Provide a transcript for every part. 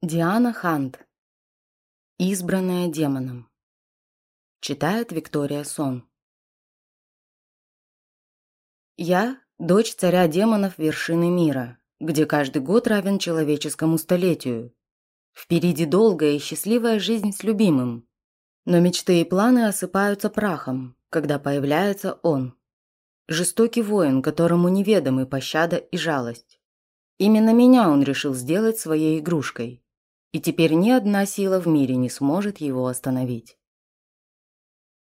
Диана Хант. Избранная демоном. Читает Виктория Сон. Я – дочь царя демонов вершины мира, где каждый год равен человеческому столетию. Впереди долгая и счастливая жизнь с любимым. Но мечты и планы осыпаются прахом, когда появляется он. Жестокий воин, которому неведомы пощада и жалость. Именно меня он решил сделать своей игрушкой – и теперь ни одна сила в мире не сможет его остановить.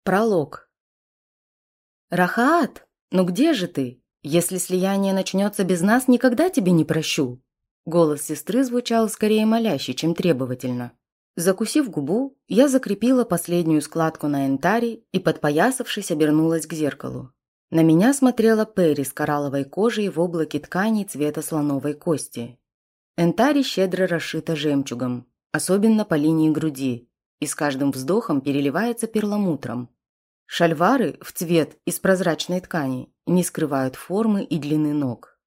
Пролог. «Рахаат, ну где же ты? Если слияние начнется без нас, никогда тебе не прощу!» Голос сестры звучал скорее моляще, чем требовательно. Закусив губу, я закрепила последнюю складку на энтаре и, подпоясавшись, обернулась к зеркалу. На меня смотрела Перри с коралловой кожей в облаке ткани цвета слоновой кости. Энтари щедро расшита жемчугом, особенно по линии груди, и с каждым вздохом переливается перламутром. Шальвары в цвет из прозрачной ткани не скрывают формы и длины ног.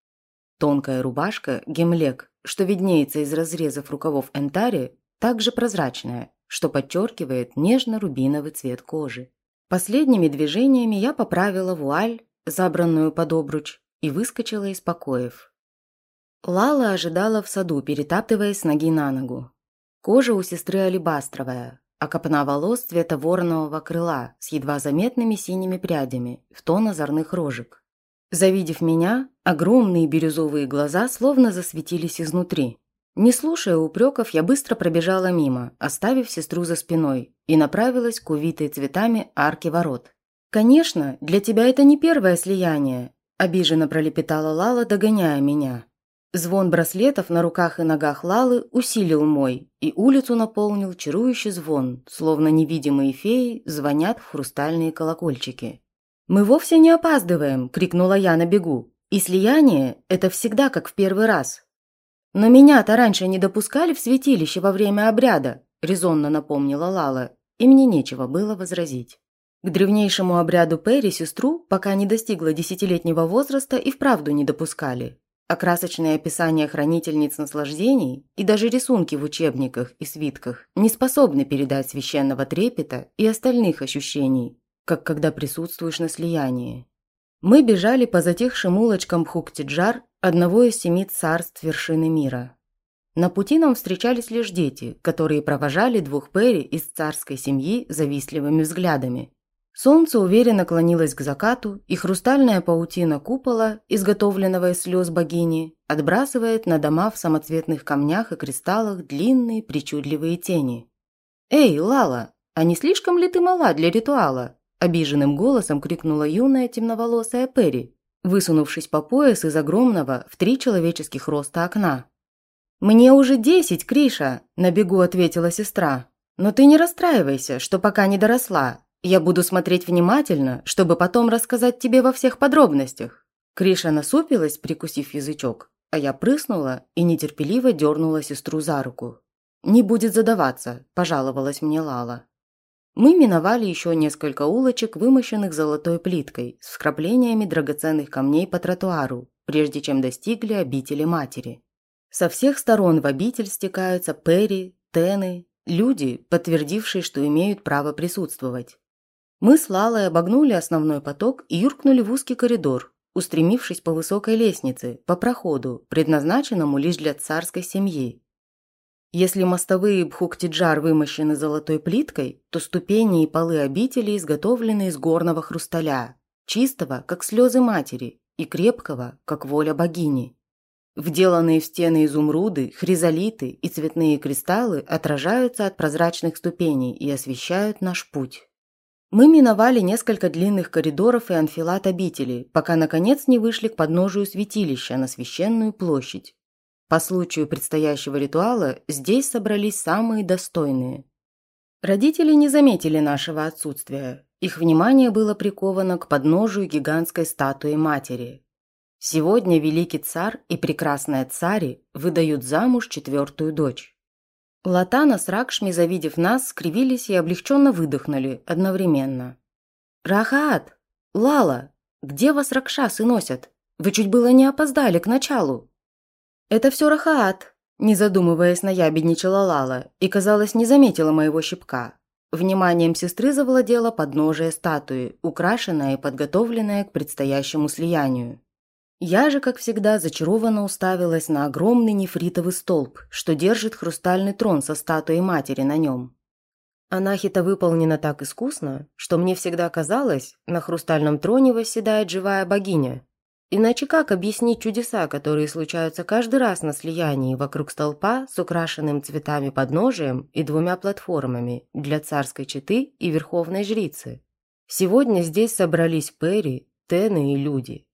Тонкая рубашка гемлек, что виднеется из разрезов рукавов энтари, также прозрачная, что подчеркивает нежно-рубиновый цвет кожи. Последними движениями я поправила вуаль, забранную под обруч, и выскочила из покоев. Лала ожидала в саду, перетаптываясь с ноги на ногу. Кожа у сестры алебастровая, а копна волос цвета воронового крыла с едва заметными синими прядями в тон озорных рожек. Завидев меня, огромные бирюзовые глаза словно засветились изнутри. Не слушая упреков, я быстро пробежала мимо, оставив сестру за спиной, и направилась к увитой цветами арке ворот. «Конечно, для тебя это не первое слияние», – обиженно пролепетала Лала, догоняя меня. Звон браслетов на руках и ногах Лалы усилил мой, и улицу наполнил чарующий звон, словно невидимые феи звонят в хрустальные колокольчики. «Мы вовсе не опаздываем!» – крикнула я на бегу. «И слияние – это всегда как в первый раз!» «Но меня-то раньше не допускали в святилище во время обряда», – резонно напомнила Лала, и мне нечего было возразить. К древнейшему обряду Перри сестру, пока не достигла десятилетнего возраста, и вправду не допускали а красочные описания хранительниц наслаждений и даже рисунки в учебниках и свитках не способны передать священного трепета и остальных ощущений, как когда присутствуешь на слиянии. Мы бежали по затихшим улочкам Хуктиджар, одного из семи царств вершины мира. На пути нам встречались лишь дети, которые провожали двух Перри из царской семьи завистливыми взглядами Солнце уверенно клонилось к закату, и хрустальная паутина купола, изготовленного из слез богини, отбрасывает на дома в самоцветных камнях и кристаллах длинные причудливые тени. «Эй, Лала, а не слишком ли ты мала для ритуала?» Обиженным голосом крикнула юная темноволосая Перри, высунувшись по пояс из огромного в три человеческих роста окна. «Мне уже десять, Криша!» – на бегу ответила сестра. «Но ты не расстраивайся, что пока не доросла. Я буду смотреть внимательно, чтобы потом рассказать тебе во всех подробностях». Криша насупилась, прикусив язычок, а я прыснула и нетерпеливо дернула сестру за руку. «Не будет задаваться», – пожаловалась мне Лала. Мы миновали еще несколько улочек, вымощенных золотой плиткой, с вкраплениями драгоценных камней по тротуару, прежде чем достигли обители матери. Со всех сторон в обитель стекаются Перри, Тены, люди, подтвердившие, что имеют право присутствовать. Мы с Лалой обогнули основной поток и юркнули в узкий коридор, устремившись по высокой лестнице, по проходу, предназначенному лишь для царской семьи. Если мостовые Бхуктиджар вымощены золотой плиткой, то ступени и полы обители изготовлены из горного хрусталя, чистого, как слезы матери, и крепкого, как воля богини. Вделанные в стены изумруды, хризолиты и цветные кристаллы отражаются от прозрачных ступеней и освещают наш путь. Мы миновали несколько длинных коридоров и анфилат обители, пока наконец не вышли к подножию святилища на священную площадь. По случаю предстоящего ритуала здесь собрались самые достойные. Родители не заметили нашего отсутствия. Их внимание было приковано к подножию гигантской статуи матери. Сегодня великий царь и прекрасная цари выдают замуж четвертую дочь. Латана с Ракшми, завидев нас, скривились и облегченно выдохнули одновременно. «Рахаат! Лала! Где вас ракшасы носят? Вы чуть было не опоздали к началу!» «Это все Рахаат!» Не задумываясь, наябедничала Лала и, казалось, не заметила моего щипка. Вниманием сестры завладела подножие статуи, украшенная и подготовленная к предстоящему слиянию. Я же, как всегда, зачарованно уставилась на огромный нефритовый столб, что держит хрустальный трон со статуей матери на нем. Анахита выполнена так искусно, что мне всегда казалось, на хрустальном троне восседает живая богиня. Иначе как объяснить чудеса, которые случаются каждый раз на слиянии вокруг столпа с украшенным цветами подножием и двумя платформами для царской четы и верховной жрицы? Сегодня здесь собрались Перри, Тены и люди.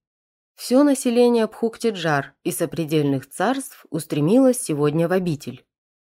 Все население Пхуктиджар и сопредельных царств устремилось сегодня в обитель.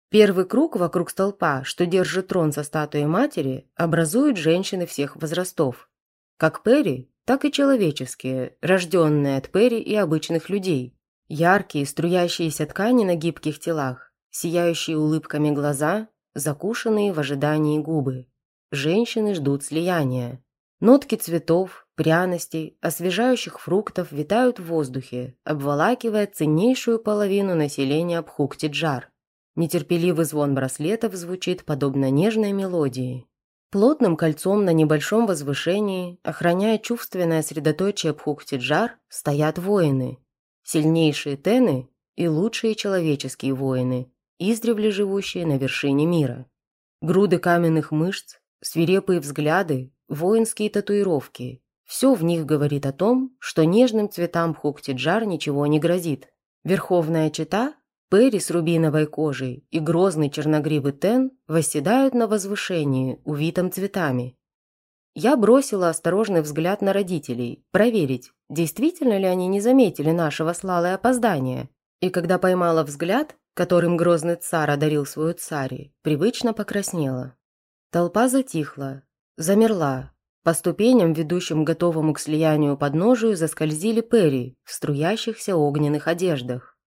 Первый круг вокруг столпа, что держит трон со статуей матери, образуют женщины всех возрастов. Как Перри, так и человеческие, рожденные от Перри и обычных людей. Яркие, струящиеся ткани на гибких телах, сияющие улыбками глаза, закушенные в ожидании губы. Женщины ждут слияния. Нотки цветов, пряностей, освежающих фруктов витают в воздухе, обволакивая ценнейшую половину населения Абхуктиджар. Нетерпеливый звон браслетов звучит подобно нежной мелодии. Плотным кольцом на небольшом возвышении, охраняя чувственное средоточие Абхуктиджар, стоят воины. Сильнейшие тены и лучшие человеческие воины, издревле живущие на вершине мира. Груды каменных мышц, свирепые взгляды, воинские татуировки, все в них говорит о том, что нежным цветам Хуктиджар ничего не грозит. Верховная чита, Перри с рубиновой кожей и грозный черногривый Тен восседают на возвышении, увитом цветами. Я бросила осторожный взгляд на родителей, проверить, действительно ли они не заметили нашего слала опоздания. И когда поймала взгляд, которым грозный царь одарил свою цари, привычно покраснела. Толпа затихла, замерла, по ступеням, ведущим готовому к слиянию подножию, заскользили Перри в струящихся огненных одеждах.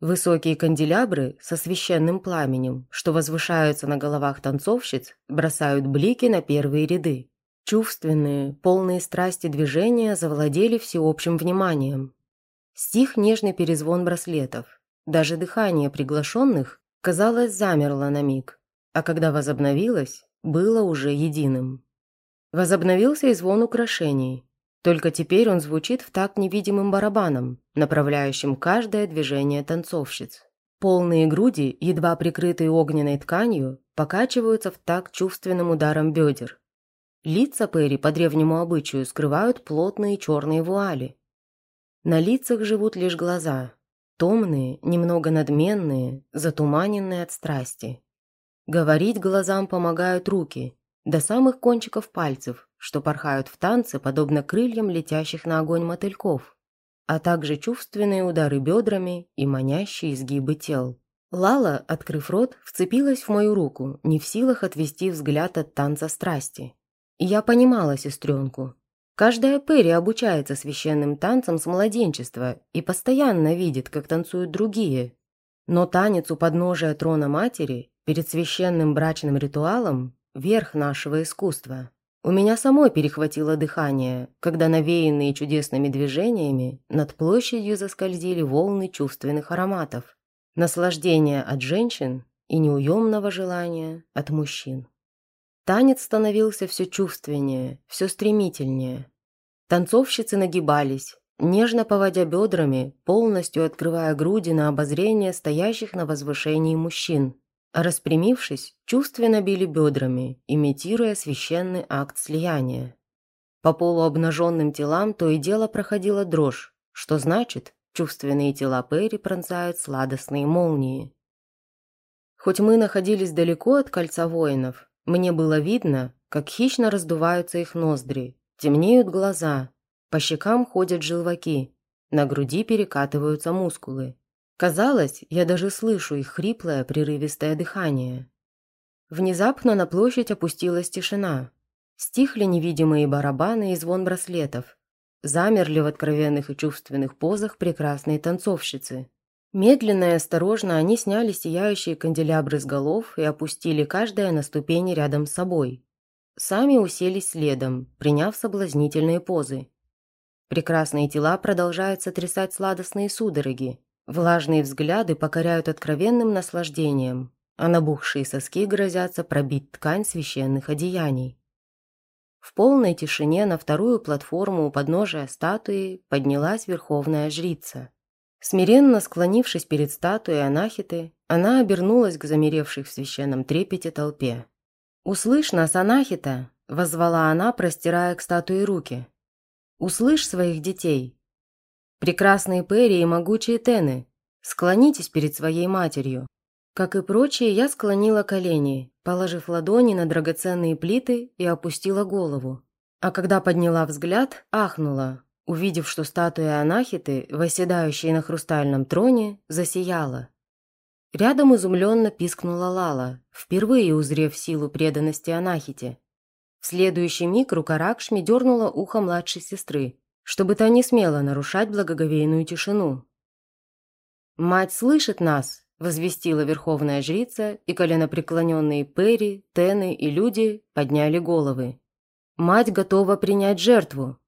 Высокие канделябры со священным пламенем, что возвышаются на головах танцовщиц, бросают блики на первые ряды. Чувственные, полные страсти движения завладели всеобщим вниманием. Стих нежный перезвон браслетов. Даже дыхание приглашенных, казалось, замерло на миг, а когда возобновилось, было уже единым. Возобновился и звон украшений. Только теперь он звучит в такт невидимым барабаном, направляющим каждое движение танцовщиц. Полные груди, едва прикрытые огненной тканью, покачиваются в такт чувственным ударом бедер. Лица Перри по древнему обычаю скрывают плотные черные вуали. На лицах живут лишь глаза, томные, немного надменные, затуманенные от страсти. Говорить глазам помогают руки, до самых кончиков пальцев, что порхают в танце, подобно крыльям летящих на огонь мотыльков, а также чувственные удары бедрами и манящие изгибы тел. Лала, открыв рот, вцепилась в мою руку, не в силах отвести взгляд от танца страсти. Я понимала сестренку. Каждая Перри обучается священным танцам с младенчества и постоянно видит, как танцуют другие. Но танец у подножия трона матери перед священным брачным ритуалом верх нашего искусства. У меня самой перехватило дыхание, когда навеянные чудесными движениями над площадью заскользили волны чувственных ароматов, наслаждения от женщин и неуемного желания от мужчин. Танец становился все чувственнее, все стремительнее. Танцовщицы нагибались, нежно поводя бедрами, полностью открывая груди на обозрение стоящих на возвышении мужчин, Распрямившись, чувственно били бедрами, имитируя священный акт слияния. По полуобнаженным телам то и дело проходила дрожь, что значит, чувственные тела Перри пронзают сладостные молнии. Хоть мы находились далеко от кольца воинов, мне было видно, как хищно раздуваются их ноздри, темнеют глаза, по щекам ходят желваки, на груди перекатываются мускулы. Казалось, я даже слышу их хриплое, прерывистое дыхание. Внезапно на площадь опустилась тишина. Стихли невидимые барабаны и звон браслетов. Замерли в откровенных и чувственных позах прекрасные танцовщицы. Медленно и осторожно они сняли сияющие канделябры с голов и опустили каждая на ступени рядом с собой. Сами уселись следом, приняв соблазнительные позы. Прекрасные тела продолжают сотрясать сладостные судороги, Влажные взгляды покоряют откровенным наслаждением, а набухшие соски грозятся пробить ткань священных одеяний. В полной тишине на вторую платформу у подножия статуи поднялась верховная жрица. Смиренно склонившись перед статуей Анахиты, она обернулась к замеревшей в священном трепете толпе. «Услышь нас, Анахита!» – возвала она, простирая к статуе руки. «Услышь своих детей! Прекрасные Перри и могучие Тены, склонитесь перед своей матерью!» Как и прочие, я склонила колени, положив ладони на драгоценные плиты и опустила голову. А когда подняла взгляд, ахнула, увидев, что статуя Анахиты, восседающей на хрустальном троне, засияла. Рядом изумленно пискнула Лала, впервые узрев силу преданности Анахите. В следующий миг рука Ракшми дернула ухо младшей сестры, чтобы та не смела нарушать благоговейную тишину. «Мать слышит нас!» возвестила верховная жрица, и коленопреклоненные Перри, Тены и люди подняли головы. «Мать готова принять жертву!»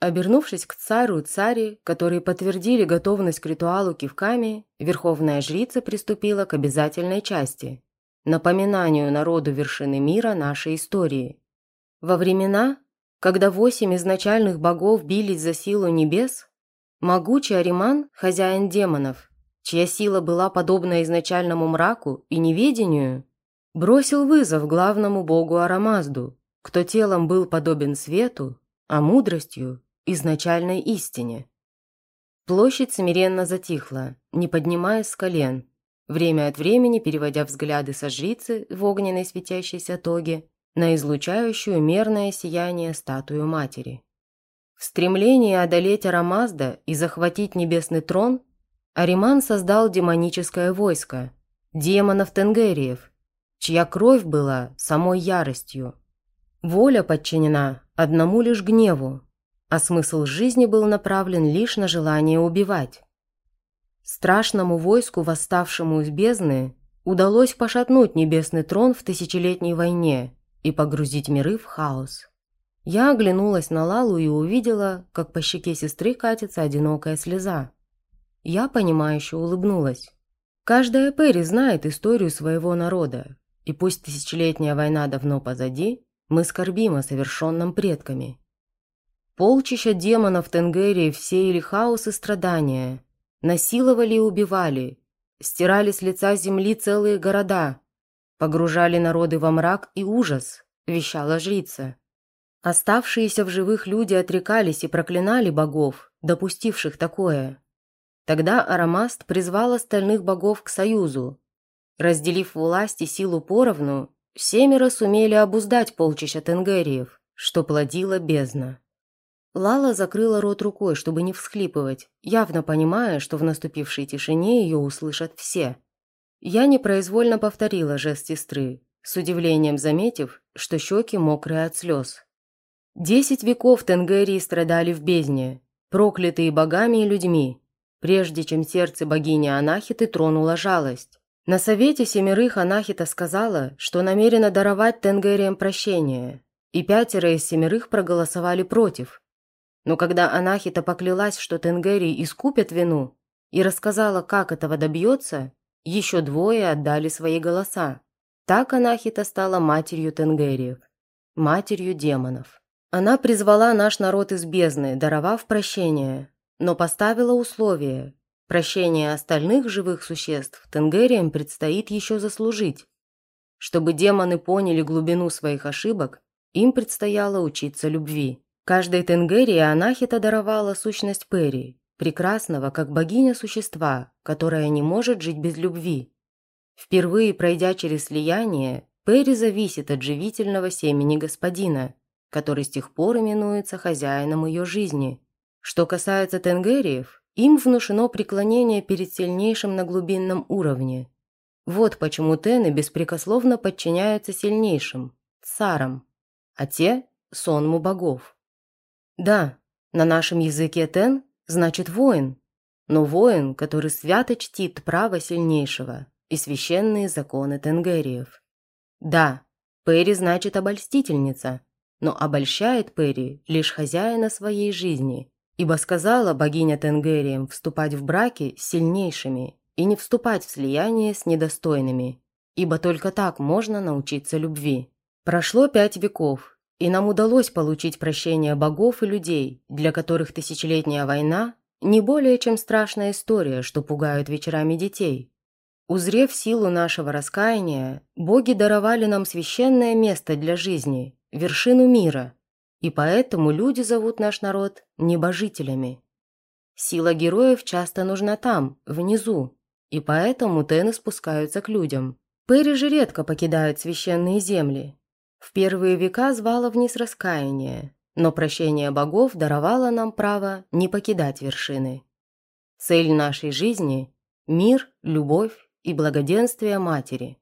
Обернувшись к царю и царе, которые подтвердили готовность к ритуалу кивками, верховная жрица приступила к обязательной части – напоминанию народу вершины мира нашей истории. Во времена, когда восемь изначальных богов бились за силу небес, могучий Ариман, хозяин демонов, чья сила была подобна изначальному мраку и неведению, бросил вызов главному богу Арамазду, кто телом был подобен свету, а мудростью – изначальной истине. Площадь смиренно затихла, не поднимаясь с колен, время от времени переводя взгляды со жрицы в огненной светящейся тоге на излучающую мерное сияние статую матери. В стремлении одолеть Арамазда и захватить небесный трон – Ариман создал демоническое войско, демонов-тенгериев, чья кровь была самой яростью. Воля подчинена одному лишь гневу, а смысл жизни был направлен лишь на желание убивать. Страшному войску, восставшему из бездны, удалось пошатнуть небесный трон в тысячелетней войне и погрузить миры в хаос. Я оглянулась на Лалу и увидела, как по щеке сестры катится одинокая слеза. Я, понимающе улыбнулась. Каждая Перри знает историю своего народа, и пусть тысячелетняя война давно позади, мы скорбим о совершенном предками. Полчища демонов Тенгерии всеяли хаос и страдания, насиловали и убивали, стирали с лица земли целые города, погружали народы во мрак и ужас, вещала жрица. Оставшиеся в живых люди отрекались и проклинали богов, допустивших такое. Тогда Арамаст призвал остальных богов к союзу. Разделив власть и силу поровну, семеро сумели обуздать полчища тенгериев, что плодило бездна. Лала закрыла рот рукой, чтобы не всхлипывать, явно понимая, что в наступившей тишине ее услышат все. Я непроизвольно повторила жест сестры, с удивлением заметив, что щеки мокрые от слез. Десять веков Тенгерии страдали в бездне, проклятые богами и людьми, прежде чем сердце богини Анахиты тронула жалость. На совете семерых Анахита сказала, что намерена даровать Тенгериям прощение, и пятеро из семерых проголосовали против. Но когда Анахита поклялась, что Тенгерии искупят вину, и рассказала, как этого добьется, еще двое отдали свои голоса. Так Анахита стала матерью Тенгериев, матерью демонов. Она призвала наш народ из бездны, даровав прощение, но поставила условие. Прощение остальных живых существ Тенгериям предстоит еще заслужить. Чтобы демоны поняли глубину своих ошибок, им предстояло учиться любви. Каждой Тенгерии Анахита даровала сущность Перри, прекрасного, как богиня существа, которая не может жить без любви. Впервые пройдя через слияние, Перри зависит от живительного семени господина, который с тех пор именуется хозяином ее жизни. Что касается тенгериев, им внушено преклонение перед сильнейшим на глубинном уровне. Вот почему тены беспрекословно подчиняются сильнейшим, царам, а те – сонму богов. Да, на нашем языке тен значит воин, но воин, который свято чтит право сильнейшего и священные законы тенгериев. Да, Перри значит обольстительница, но обольщает Перри лишь хозяина своей жизни – Ибо сказала богиня Тенгерием вступать в браки с сильнейшими и не вступать в слияние с недостойными, ибо только так можно научиться любви. Прошло пять веков, и нам удалось получить прощение богов и людей, для которых тысячелетняя война – не более чем страшная история, что пугают вечерами детей. Узрев силу нашего раскаяния, боги даровали нам священное место для жизни, вершину мира, и поэтому люди зовут наш народ небожителями. Сила героев часто нужна там, внизу, и поэтому тены спускаются к людям. Перри же редко покидают священные земли. В первые века звало вниз раскаяние, но прощение богов даровало нам право не покидать вершины. Цель нашей жизни – мир, любовь и благоденствие матери.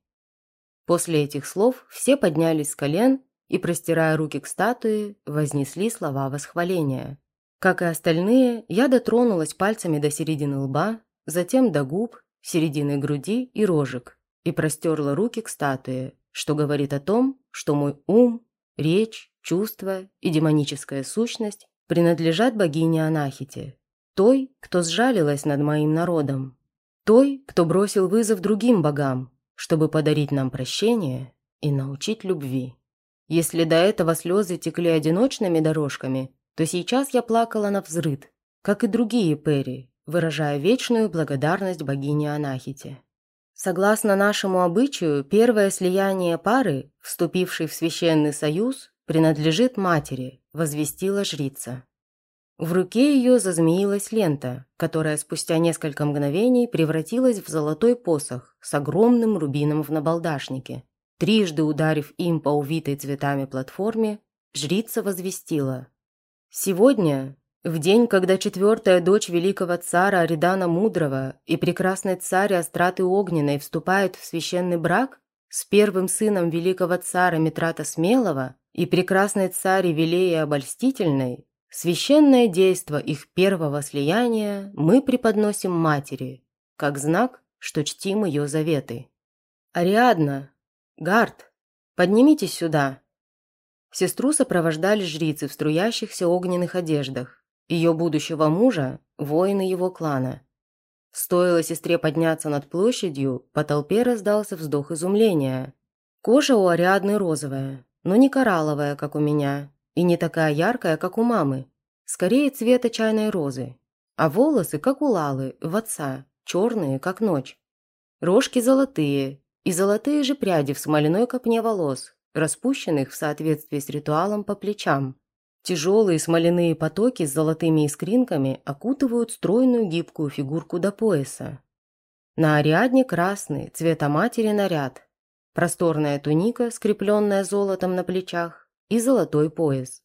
После этих слов все поднялись с колен и, простирая руки к статуе, вознесли слова восхваления. Как и остальные, я дотронулась пальцами до середины лба, затем до губ середины груди и рожек и простерла руки к статуе, что говорит о том, что мой ум, речь, чувства и демоническая сущность принадлежат богине Анахите, той, кто сжалилась над моим народом, той, кто бросил вызов другим богам, чтобы подарить нам прощение и научить любви. Если до этого слезы текли одиночными дорожками, то сейчас я плакала на взрыд, как и другие Перри, выражая вечную благодарность богине Анахите. Согласно нашему обычаю, первое слияние пары, вступившей в священный союз, принадлежит матери, возвестила жрица. В руке ее зазмеилась лента, которая спустя несколько мгновений превратилась в золотой посох с огромным рубином в набалдашнике. Трижды ударив им по увитой цветами платформе, жрица возвестила. «Сегодня в день, когда четвертая дочь великого цара Аридана Мудрого и прекрасный царь Астраты Огненной вступают в священный брак с первым сыном великого цара Митрата Смелого и прекрасной цари Вилеи Обольстительной, священное действо их первого слияния мы преподносим матери, как знак, что чтим ее заветы. «Ариадна! Гард! Поднимитесь сюда!» Сестру сопровождали жрицы в струящихся огненных одеждах. Ее будущего мужа – воины его клана. Стоило сестре подняться над площадью, по толпе раздался вздох изумления. Кожа у Ариадны розовая, но не коралловая, как у меня, и не такая яркая, как у мамы. Скорее цвета чайной розы. А волосы, как у Лалы, в отца, черные, как ночь. Рожки золотые, и золотые же пряди в смоляной копне волос, распущенных в соответствии с ритуалом по плечам. Тяжелые смоляные потоки с золотыми искринками окутывают стройную гибкую фигурку до пояса. На Ариадне красный, цвета матери наряд, просторная туника, скрепленная золотом на плечах, и золотой пояс.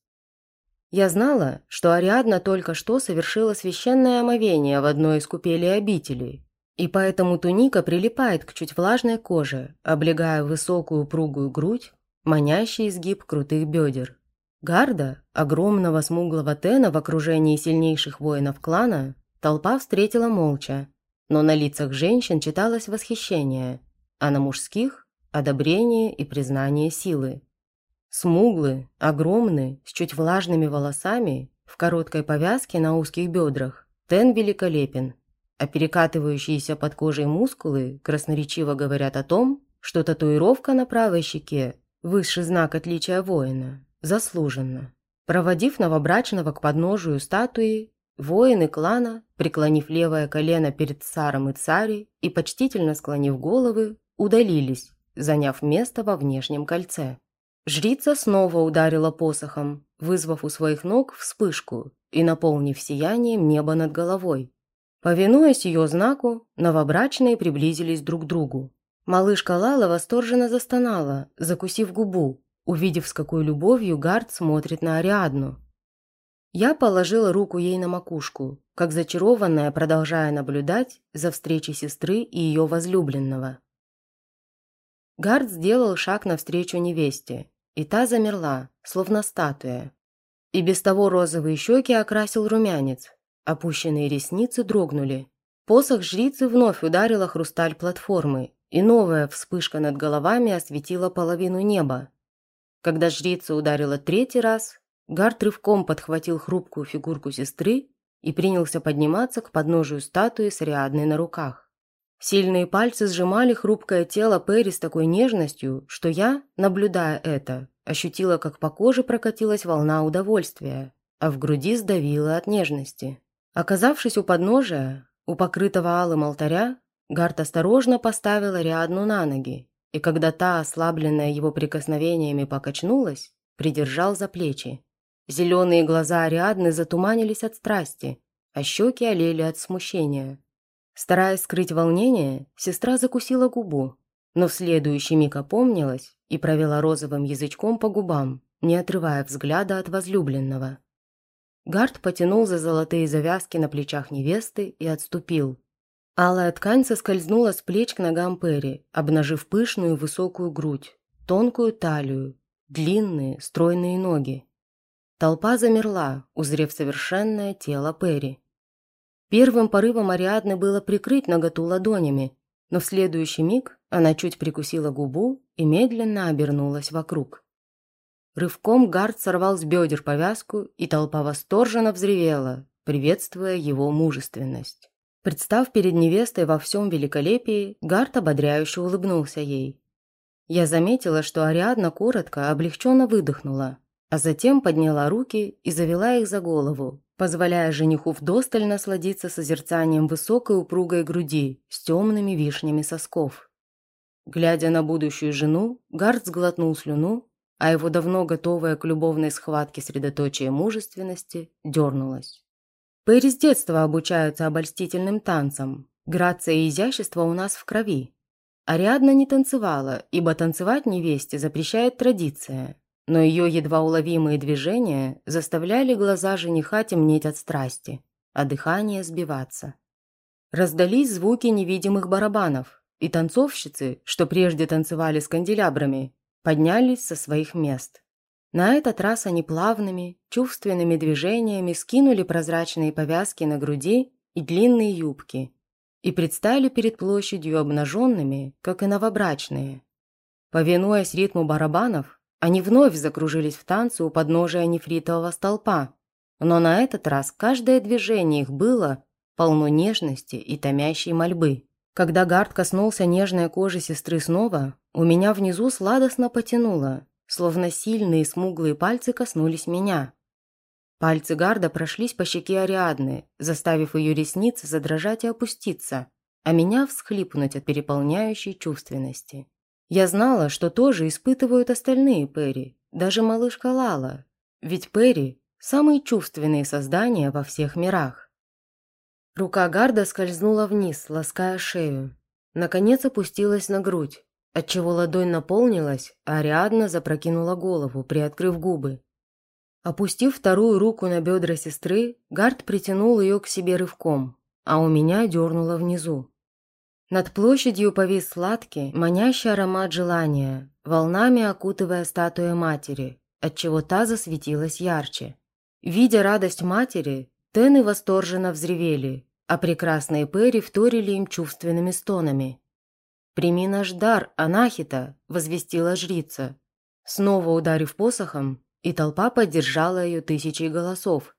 Я знала, что Ариадна только что совершила священное омовение в одной из купелей обители, и поэтому туника прилипает к чуть влажной коже, облегая высокую упругую грудь, манящий изгиб крутых бедер. Гарда, огромного смуглого Тена в окружении сильнейших воинов клана, толпа встретила молча, но на лицах женщин читалось восхищение, а на мужских – одобрение и признание силы. Смуглый, огромный, с чуть влажными волосами, в короткой повязке на узких бедрах, Тен великолепен, а перекатывающиеся под кожей мускулы красноречиво говорят о том, что татуировка на правой щеке – высший знак отличия воина. Заслуженно. Проводив новобрачного к подножию статуи, воины клана, преклонив левое колено перед царом и царей и почтительно склонив головы, удалились, заняв место во внешнем кольце. Жрица снова ударила посохом, вызвав у своих ног вспышку и наполнив сиянием небо над головой. Повинуясь ее знаку, новобрачные приблизились друг к другу. Малышка Лала восторженно застонала, закусив губу, увидев, с какой любовью Гард смотрит на Ариадну. Я положила руку ей на макушку, как зачарованная, продолжая наблюдать за встречей сестры и ее возлюбленного. Гард сделал шаг навстречу невесте, и та замерла, словно статуя. И без того розовые щеки окрасил румянец, опущенные ресницы дрогнули. Посох жрицы вновь ударила хрусталь платформы, и новая вспышка над головами осветила половину неба, когда жрица ударила третий раз, Гард рывком подхватил хрупкую фигурку сестры и принялся подниматься к подножию статуи с Ариадной на руках. Сильные пальцы сжимали хрупкое тело Перри с такой нежностью, что я, наблюдая это, ощутила, как по коже прокатилась волна удовольствия, а в груди сдавило от нежности. Оказавшись у подножия, у покрытого алым алтаря, Гард осторожно поставил Ариадну на ноги, и когда та, ослабленная его прикосновениями, покачнулась, придержал за плечи. Зеленые глаза Ариадны затуманились от страсти, а щеки олели от смущения. Стараясь скрыть волнение, сестра закусила губу, но в следующий миг опомнилась и провела розовым язычком по губам, не отрывая взгляда от возлюбленного. Гард потянул за золотые завязки на плечах невесты и отступил. Алая ткань соскользнула с плеч к ногам Перри, обнажив пышную высокую грудь, тонкую талию, длинные стройные ноги. Толпа замерла, узрев совершенное тело Перри. Первым порывом Ариадны было прикрыть наготу ладонями, но в следующий миг она чуть прикусила губу и медленно обернулась вокруг. Рывком Гард сорвал с бедер повязку, и толпа восторженно взревела, приветствуя его мужественность. Представ перед невестой во всем великолепии, Гард ободряюще улыбнулся ей. Я заметила, что Ариадна коротко, облегченно выдохнула, а затем подняла руки и завела их за голову, позволяя жениху вдосталь насладиться созерцанием высокой упругой груди с темными вишнями сосков. Глядя на будущую жену, Гард сглотнул слюну, а его давно готовое к любовной схватке средоточие мужественности дернулось. Перри с детства обучаются обольстительным танцам. Грация и изящество у нас в крови. Ариадна не танцевала, ибо танцевать невесте запрещает традиция, но ее едва уловимые движения заставляли глаза жениха темнеть от страсти, а дыхание сбиваться. Раздались звуки невидимых барабанов, и танцовщицы, что прежде танцевали с канделябрами, поднялись со своих мест. На этот раз они плавными, чувственными движениями скинули прозрачные повязки на груди и длинные юбки и предстали перед площадью обнаженными, как и новобрачные. Повинуясь ритму барабанов, они вновь закружились в танце у подножия нефритового столпа, но на этот раз каждое движение их было полно нежности и томящей мольбы. Когда Гард коснулся нежной кожи сестры снова, у меня внизу сладостно потянуло, словно сильные смуглые пальцы коснулись меня. Пальцы Гарда прошлись по щеке Ариадны, заставив ее ресницы задрожать и опуститься, а меня всхлипнуть от переполняющей чувственности. Я знала, что тоже испытывают остальные Перри, даже малышка Лала, ведь Перри – самые чувственные создания во всех мирах. Рука Гарда скользнула вниз, лаская шею. Наконец опустилась на грудь, отчего ладонь наполнилась, а Ариадна запрокинула голову, приоткрыв губы. Опустив вторую руку на бедра сестры, Гард притянул ее к себе рывком, а у меня дернуло внизу. Над площадью повис сладкий, манящий аромат желания, волнами окутывая статую матери, отчего та засветилась ярче. Видя радость матери, Тены восторженно взревели, а прекрасные Перри вторили им чувственными стонами. «Прими наш дар, Анахита!» – возвестила жрица. Снова ударив посохом, и толпа поддержала ее тысячей голосов.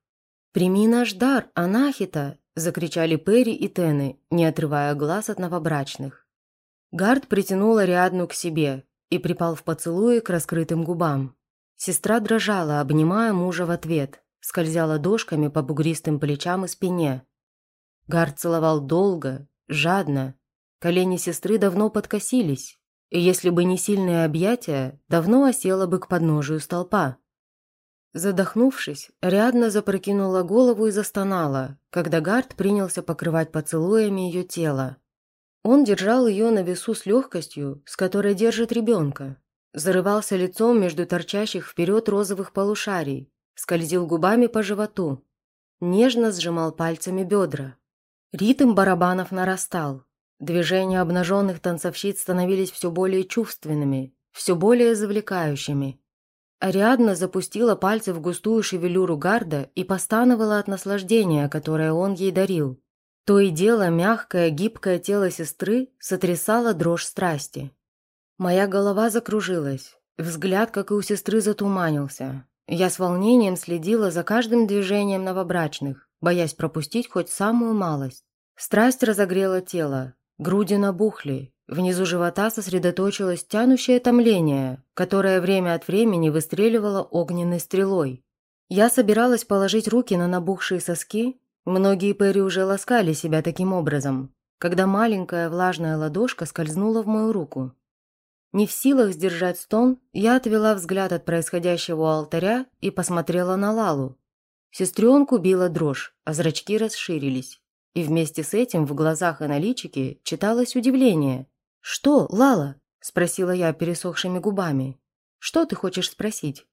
«Прими наш дар, Анахита!» Закричали Перри и Тены, не отрывая глаз от новобрачных. Гард притянул Ариадну к себе и припал в поцелуе к раскрытым губам. Сестра дрожала, обнимая мужа в ответ, скользя ладошками по бугристым плечам и спине. Гард целовал долго, жадно. Колени сестры давно подкосились, и если бы не сильные объятия, давно осела бы к подножию столпа. Задохнувшись, Ариадна запрокинула голову и застонала, когда Гард принялся покрывать поцелуями ее тело. Он держал ее на весу с легкостью, с которой держит ребенка. Зарывался лицом между торчащих вперед розовых полушарий, скользил губами по животу. Нежно сжимал пальцами бедра. Ритм барабанов нарастал. Движения обнаженных танцовщиц становились все более чувственными, все более завлекающими. Ариадна запустила пальцы в густую шевелюру Гарда и постановала от наслаждения, которое он ей дарил. То и дело мягкое, гибкое тело сестры сотрясало дрожь страсти. Моя голова закружилась, взгляд, как и у сестры, затуманился. Я с волнением следила за каждым движением новобрачных, боясь пропустить хоть самую малость. Страсть разогрела тело, груди набухли, внизу живота сосредоточилось тянущее томление, которое время от времени выстреливало огненной стрелой. Я собиралась положить руки на набухшие соски, многие Перри уже ласкали себя таким образом, когда маленькая влажная ладошка скользнула в мою руку. Не в силах сдержать стон, я отвела взгляд от происходящего у алтаря и посмотрела на Лалу. Сестренку била дрожь, а зрачки расширились. И вместе с этим в глазах и на личике читалось удивление. «Что, Лала?» – спросила я пересохшими губами. «Что ты хочешь спросить?»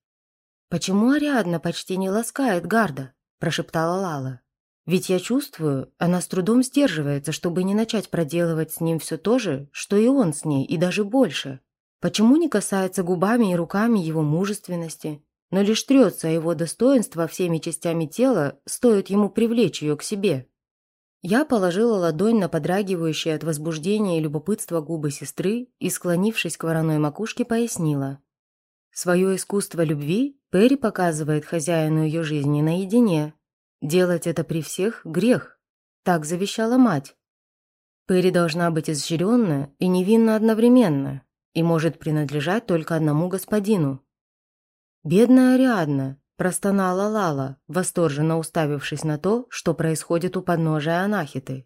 «Почему Ариадна почти не ласкает Гарда?» – прошептала Лала. «Ведь я чувствую, она с трудом сдерживается, чтобы не начать проделывать с ним все то же, что и он с ней, и даже больше. Почему не касается губами и руками его мужественности, но лишь трется его достоинство всеми частями тела, стоит ему привлечь ее к себе? Я положила ладонь на подрагивающие от возбуждения и любопытства губы сестры и, склонившись к вороной макушке, пояснила. Свое искусство любви Перри показывает хозяину ее жизни наедине. Делать это при всех – грех. Так завещала мать. Перри должна быть изощренна и невинна одновременно и может принадлежать только одному господину. «Бедная Ариадна», – простонала Лала, восторженно уставившись на то, что происходит у подножия Анахиты.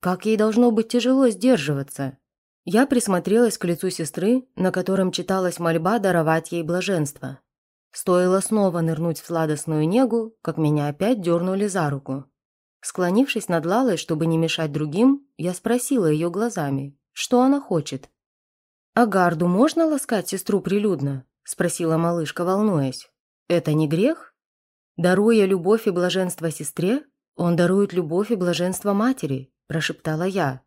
«Как ей должно быть тяжело сдерживаться!» Я присмотрелась к лицу сестры, на котором читалась мольба даровать ей блаженство. Стоило снова нырнуть в сладостную негу, как меня опять дернули за руку. Склонившись над Лалой, чтобы не мешать другим, я спросила ее глазами, что она хочет. «А гарду можно ласкать сестру прилюдно?» – спросила малышка, волнуясь. «Это не грех? Даруя любовь и блаженство сестре, он дарует любовь и блаженство матери», – прошептала я.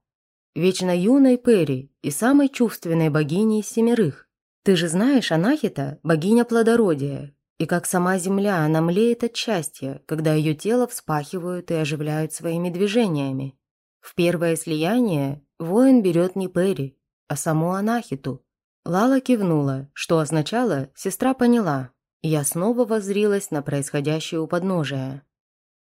«Вечно юной Перри и самой чувственной богиней семерых. Ты же знаешь, Анахита – богиня плодородия, и как сама земля она млеет от счастья, когда ее тело вспахивают и оживляют своими движениями. В первое слияние воин берет не Перри, а саму Анахиту. Лала кивнула, что означало «сестра поняла», я снова воззрилась на происходящее у подножия.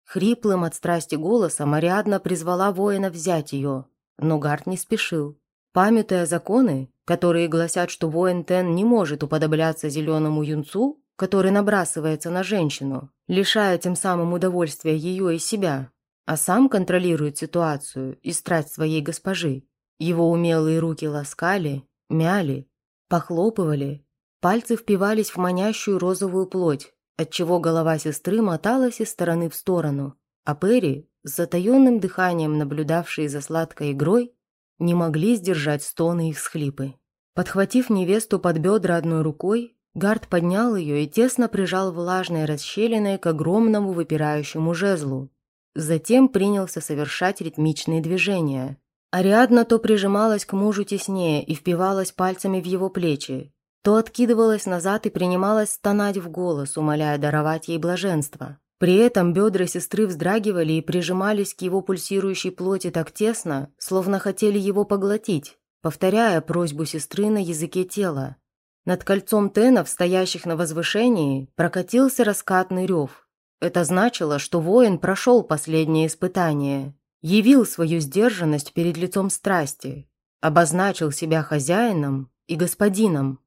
Хриплым от страсти голосом Ариадна призвала воина взять ее, но Гард не спешил. Памятуя законы, которые гласят, что воин Тен не может уподобляться зеленому юнцу, который набрасывается на женщину, лишая тем самым удовольствия ее и себя, а сам контролирует ситуацию и страсть своей госпожи, его умелые руки ласкали, мяли, похлопывали, пальцы впивались в манящую розовую плоть, отчего голова сестры моталась из стороны в сторону, а Перри, с затаенным дыханием наблюдавшие за сладкой игрой, не могли сдержать стоны и всхлипы. Подхватив невесту под бедра одной рукой, Гард поднял ее и тесно прижал влажной расщелиной к огромному выпирающему жезлу. Затем принялся совершать ритмичные движения, Ариадна то прижималась к мужу теснее и впивалась пальцами в его плечи, то откидывалась назад и принималась стонать в голос, умоляя даровать ей блаженство. При этом бедра сестры вздрагивали и прижимались к его пульсирующей плоти так тесно, словно хотели его поглотить, повторяя просьбу сестры на языке тела. Над кольцом тенов, стоящих на возвышении, прокатился раскатный рев. Это значило, что воин прошел последнее испытание явил свою сдержанность перед лицом страсти, обозначил себя хозяином и господином.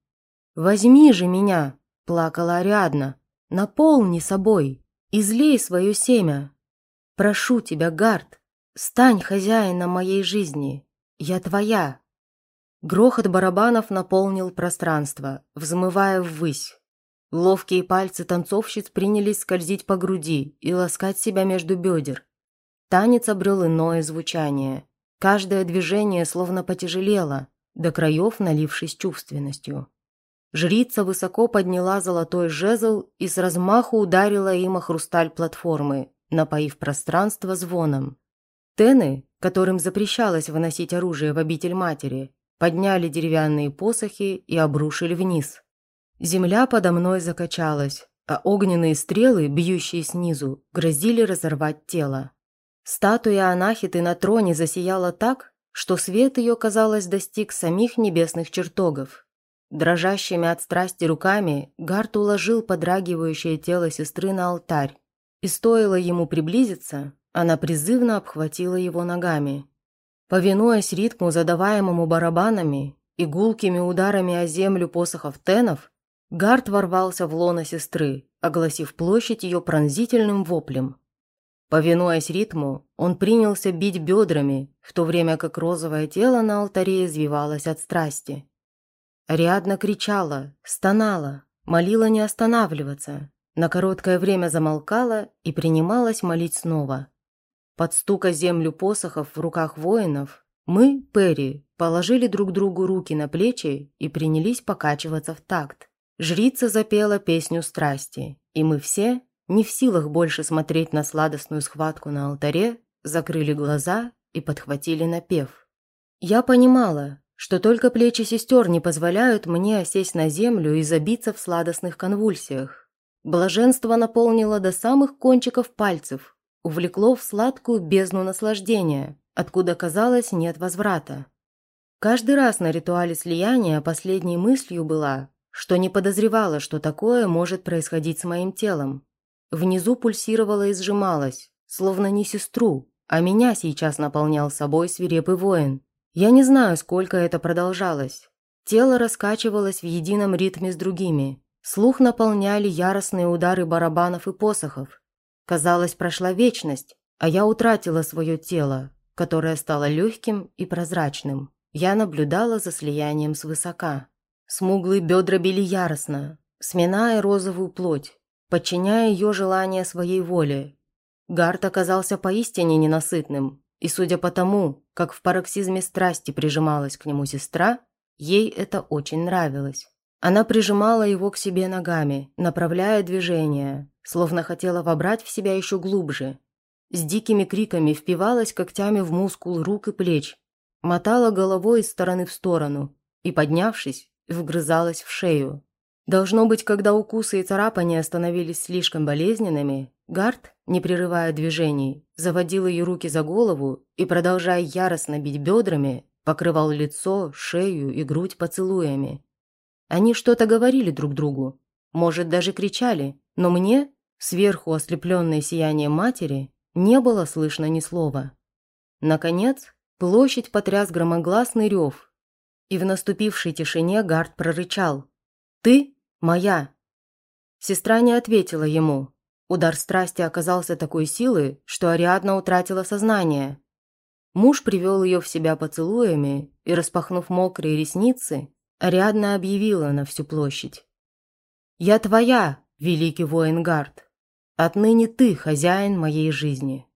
«Возьми же меня!» – плакала Ариадна. «Наполни собой, излей свое семя. Прошу тебя, Гард, стань хозяином моей жизни. Я твоя». Грохот барабанов наполнил пространство, взмывая ввысь. Ловкие пальцы танцовщиц принялись скользить по груди и ласкать себя между бедер. Танец обрел иное звучание. Каждое движение словно потяжелело, до краев налившись чувственностью. Жрица высоко подняла золотой жезл и с размаху ударила им о хрусталь платформы, напоив пространство звоном. Тены, которым запрещалось выносить оружие в обитель матери, подняли деревянные посохи и обрушили вниз. Земля подо мной закачалась, а огненные стрелы, бьющие снизу, грозили разорвать тело. Статуя Анахиты на троне засияла так, что свет ее, казалось, достиг самих небесных чертогов. Дрожащими от страсти руками Гарт уложил подрагивающее тело сестры на алтарь, и стоило ему приблизиться, Она призывно обхватила его ногами. Повинуясь ритму, задаваемому барабанами и гулкими ударами о землю посохов тенов, Гард ворвался в лоно сестры, огласив площадь ее пронзительным воплем. Повинуясь ритму, он принялся бить бедрами, в то время как розовое тело на алтаре извивалось от страсти. Ариадна кричала, стонала, молила не останавливаться, на короткое время замолкала и принималась молить снова. Под стук о землю посохов в руках воинов мы, Перри, положили друг другу руки на плечи и принялись покачиваться в такт. Жрица запела песню страсти, и мы все, не в силах больше смотреть на сладостную схватку на алтаре, закрыли глаза и подхватили напев. Я понимала, что только плечи сестер не позволяют мне осесть на землю и забиться в сладостных конвульсиях. Блаженство наполнило до самых кончиков пальцев, увлекло в сладкую бездну наслаждения, откуда, казалось, нет возврата. Каждый раз на ритуале слияния последней мыслью была, что не подозревала, что такое может происходить с моим телом, Внизу пульсировало и сжималось, словно не сестру, а меня сейчас наполнял собой свирепый воин. Я не знаю, сколько это продолжалось. Тело раскачивалось в едином ритме с другими. Слух наполняли яростные удары барабанов и посохов. Казалось, прошла вечность, а я утратила свое тело, которое стало легким и прозрачным. Я наблюдала за слиянием свысока. Смуглые бедра били яростно, сминая розовую плоть, подчиняя ее желание своей воле. Гард оказался поистине ненасытным, и судя по тому, как в пароксизме страсти прижималась к нему сестра, ей это очень нравилось. Она прижимала его к себе ногами, направляя движение, словно хотела вобрать в себя еще глубже. С дикими криками впивалась когтями в мускул рук и плеч, мотала головой из стороны в сторону и, поднявшись, вгрызалась в шею. Должно быть, когда укусы и царапания становились слишком болезненными, Гард, не прерывая движений, заводил ее руки за голову и, продолжая яростно бить бедрами, покрывал лицо, шею и грудь поцелуями. Они что-то говорили друг другу, может, даже кричали, но мне, сверху ослепленной сиянием матери, не было слышно ни слова. Наконец, площадь потряс громогласный рев, и в наступившей тишине Гард прорычал «Ты «Моя!» Сестра не ответила ему. Удар страсти оказался такой силы, что Ариадна утратила сознание. Муж привел ее в себя поцелуями, и, распахнув мокрые ресницы, Ариадна объявила на всю площадь. «Я твоя, великий воин Гард. Отныне ты хозяин моей жизни».